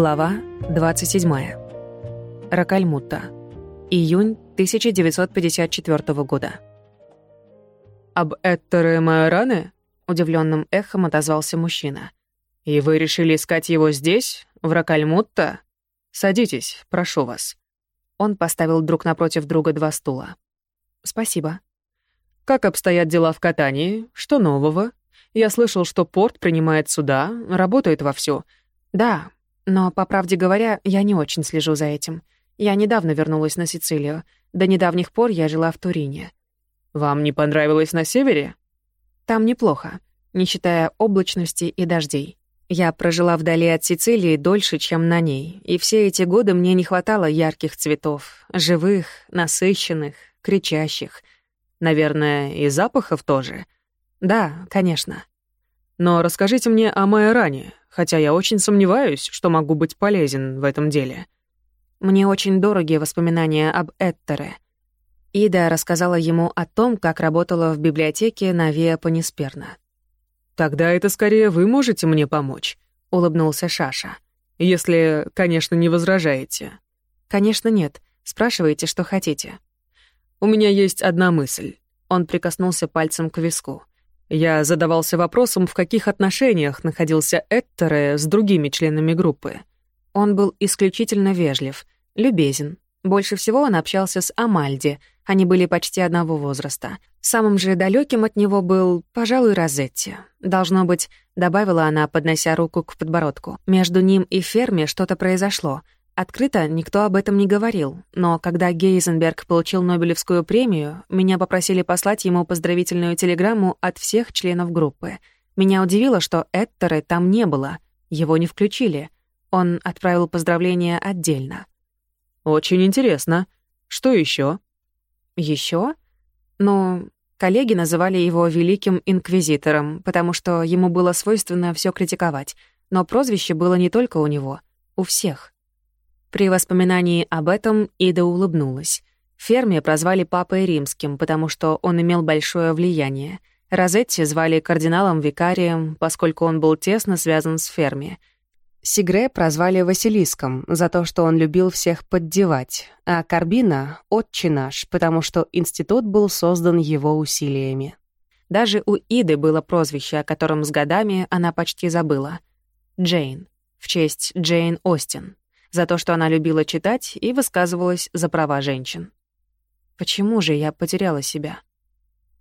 Глава 27. Ракальмутта. Июнь 1954 года. «Об Эттере Майоране?» — удивленным эхом отозвался мужчина. «И вы решили искать его здесь, в Ракальмутта? Садитесь, прошу вас». Он поставил друг напротив друга два стула. «Спасибо». «Как обстоят дела в катании? Что нового? Я слышал, что порт принимает суда, работает вовсю». «Да, но, по правде говоря, я не очень слежу за этим. Я недавно вернулась на Сицилию. До недавних пор я жила в Турине. «Вам не понравилось на севере?» «Там неплохо, не считая облачности и дождей. Я прожила вдали от Сицилии дольше, чем на ней, и все эти годы мне не хватало ярких цветов, живых, насыщенных, кричащих. Наверное, и запахов тоже?» «Да, конечно». «Но расскажите мне о Майоране хотя я очень сомневаюсь, что могу быть полезен в этом деле. Мне очень дорогие воспоминания об Эттере. Ида рассказала ему о том, как работала в библиотеке на Виа Панисперна. «Тогда это скорее вы можете мне помочь», — улыбнулся Шаша. «Если, конечно, не возражаете». «Конечно нет. Спрашивайте, что хотите». «У меня есть одна мысль». Он прикоснулся пальцем к виску. Я задавался вопросом, в каких отношениях находился Эттере с другими членами группы. Он был исключительно вежлив, любезен. Больше всего он общался с Амальди, они были почти одного возраста. Самым же далеким от него был, пожалуй, Розетти. Должно быть, добавила она, поднося руку к подбородку. Между ним и Ферми что-то произошло — Открыто никто об этом не говорил, но когда Гейзенберг получил Нобелевскую премию, меня попросили послать ему поздравительную телеграмму от всех членов группы. Меня удивило, что Эттеры там не было, его не включили. Он отправил поздравления отдельно. «Очень интересно. Что еще? Еще? Ну, коллеги называли его Великим Инквизитором, потому что ему было свойственно все критиковать. Но прозвище было не только у него, у всех. При воспоминании об этом Ида улыбнулась. Ферме прозвали Папой Римским, потому что он имел большое влияние. Розетти звали кардиналом-викарием, поскольку он был тесно связан с Ферми. Сигре прозвали Василиском за то, что он любил всех поддевать, а Карбина — отче наш, потому что институт был создан его усилиями. Даже у Иды было прозвище, о котором с годами она почти забыла. Джейн, в честь Джейн Остин за то, что она любила читать и высказывалась за права женщин. Почему же я потеряла себя?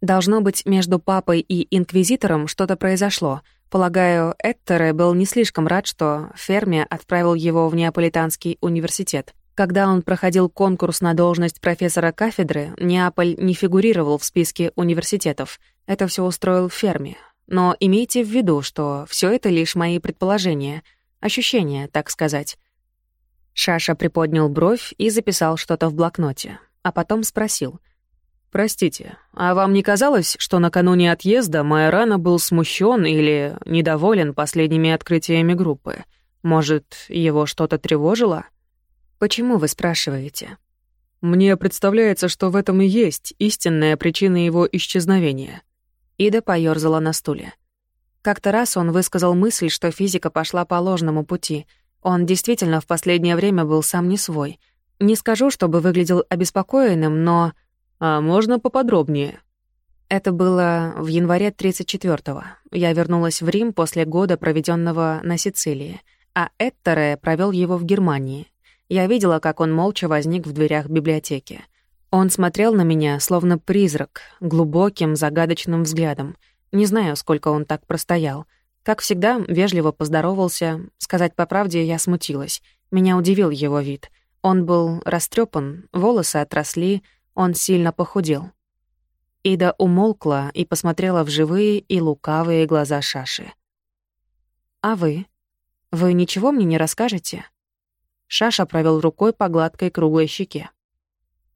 Должно быть, между папой и инквизитором что-то произошло. Полагаю, Эттере был не слишком рад, что Ферми отправил его в Неаполитанский университет. Когда он проходил конкурс на должность профессора кафедры, Неаполь не фигурировал в списке университетов. Это все устроил Ферми. Но имейте в виду, что все это лишь мои предположения, ощущения, так сказать. Шаша приподнял бровь и записал что-то в блокноте, а потом спросил. «Простите, а вам не казалось, что накануне отъезда Майорана был смущен или недоволен последними открытиями группы? Может, его что-то тревожило?» «Почему вы спрашиваете?» «Мне представляется, что в этом и есть истинная причина его исчезновения». Ида поёрзала на стуле. Как-то раз он высказал мысль, что физика пошла по ложному пути — он действительно в последнее время был сам не свой. Не скажу, чтобы выглядел обеспокоенным, но... А можно поподробнее? Это было в январе 34-го. Я вернулась в Рим после года, проведенного на Сицилии, а Эттере провел его в Германии. Я видела, как он молча возник в дверях библиотеки. Он смотрел на меня, словно призрак, глубоким, загадочным взглядом. Не знаю, сколько он так простоял — как всегда, вежливо поздоровался. Сказать по правде, я смутилась. Меня удивил его вид. Он был растрепан, волосы отросли, он сильно похудел. Ида умолкла и посмотрела в живые и лукавые глаза Шаши. «А вы? Вы ничего мне не расскажете?» Шаша провел рукой по гладкой круглой щеке.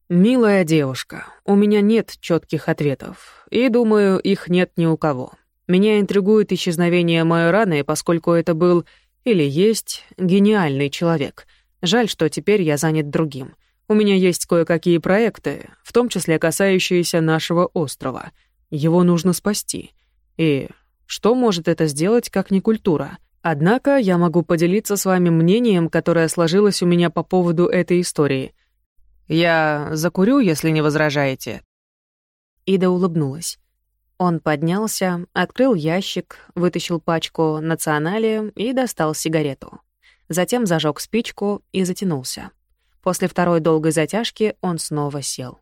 «Милая девушка, у меня нет четких ответов, и, думаю, их нет ни у кого. Меня интригует исчезновение Майораны, поскольку это был или есть гениальный человек. Жаль, что теперь я занят другим. У меня есть кое-какие проекты, в том числе касающиеся нашего острова. Его нужно спасти. И что может это сделать, как не культура? Однако я могу поделиться с вами мнением, которое сложилось у меня по поводу этой истории. Я закурю, если не возражаете». Ида улыбнулась. Он поднялся, открыл ящик, вытащил пачку «Национали» и достал сигарету. Затем зажег спичку и затянулся. После второй долгой затяжки он снова сел.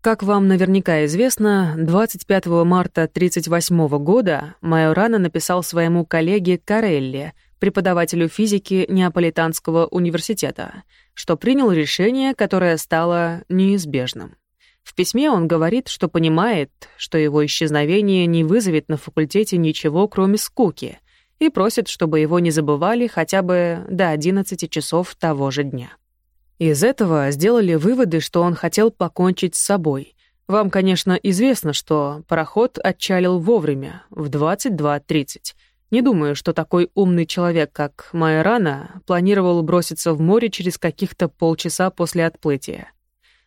Как вам наверняка известно, 25 марта 1938 года Майорана написал своему коллеге Карелли, преподавателю физики Неаполитанского университета, что принял решение, которое стало неизбежным. В письме он говорит, что понимает, что его исчезновение не вызовет на факультете ничего, кроме скуки, и просит, чтобы его не забывали хотя бы до 11 часов того же дня. Из этого сделали выводы, что он хотел покончить с собой. Вам, конечно, известно, что пароход отчалил вовремя, в 22.30. Не думаю, что такой умный человек, как Майорана, планировал броситься в море через каких-то полчаса после отплытия.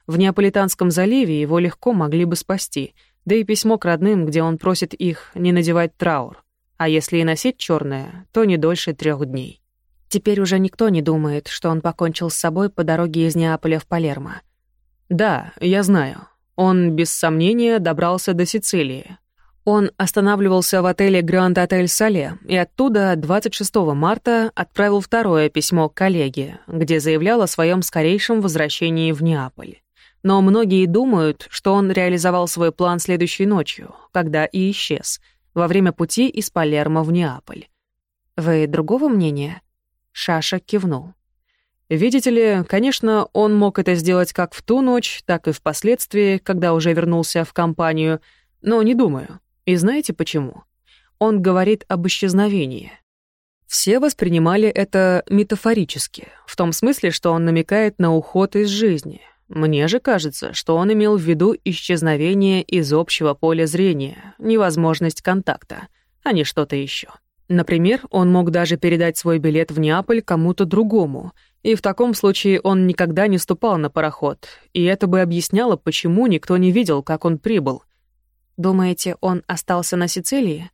В Неаполитанском заливе его легко могли бы спасти, да и письмо к родным, где он просит их не надевать траур. А если и носить черное, то не дольше трех дней. Теперь уже никто не думает, что он покончил с собой по дороге из Неаполя в Палермо. Да, я знаю. Он, без сомнения, добрался до Сицилии. Он останавливался в отеле Гранд Отель Сале и оттуда 26 марта отправил второе письмо коллеге, где заявлял о своем скорейшем возвращении в Неаполь. Но многие думают, что он реализовал свой план следующей ночью, когда и исчез, во время пути из Палермо в Неаполь. Вы другого мнения? Шаша кивнул. Видите ли, конечно, он мог это сделать как в ту ночь, так и впоследствии, когда уже вернулся в компанию, но не думаю. И знаете почему? Он говорит об исчезновении. Все воспринимали это метафорически, в том смысле, что он намекает на уход из жизни. Мне же кажется, что он имел в виду исчезновение из общего поля зрения, невозможность контакта, а не что-то еще. Например, он мог даже передать свой билет в Неаполь кому-то другому, и в таком случае он никогда не ступал на пароход, и это бы объясняло, почему никто не видел, как он прибыл. Думаете, он остался на Сицилии?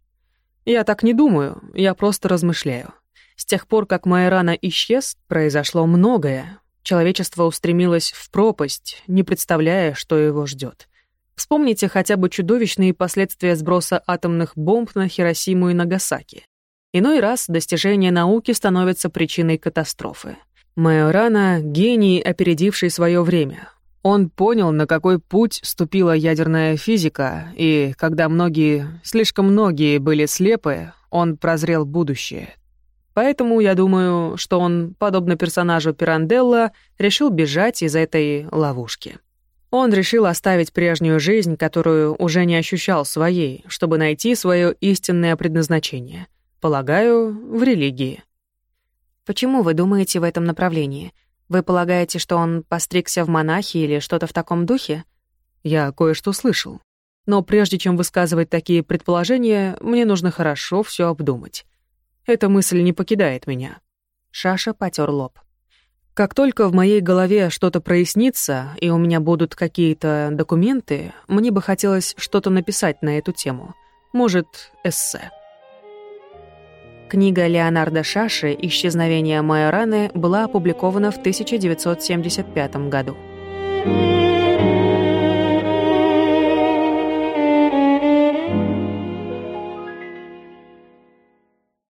Я так не думаю, я просто размышляю. С тех пор, как Майорана исчез, произошло многое. Человечество устремилось в пропасть, не представляя, что его ждет. Вспомните хотя бы чудовищные последствия сброса атомных бомб на Хиросиму и Нагасаки. Иной раз достижение науки становится причиной катастрофы. Майорана — гений, опередивший свое время. Он понял, на какой путь ступила ядерная физика, и когда многие, слишком многие были слепы, он прозрел будущее. Поэтому я думаю, что он, подобно персонажу Пиранделла, решил бежать из этой ловушки. Он решил оставить прежнюю жизнь, которую уже не ощущал своей, чтобы найти свое истинное предназначение — Полагаю, в религии. Почему вы думаете в этом направлении? Вы полагаете, что он постригся в монахи или что-то в таком духе? Я кое-что слышал. Но прежде чем высказывать такие предположения, мне нужно хорошо все обдумать. Эта мысль не покидает меня. Шаша потер лоб. Как только в моей голове что-то прояснится, и у меня будут какие-то документы, мне бы хотелось что-то написать на эту тему. Может, эссе. Книга Леонардо Шаши «Исчезновение Майораны» была опубликована в 1975 году.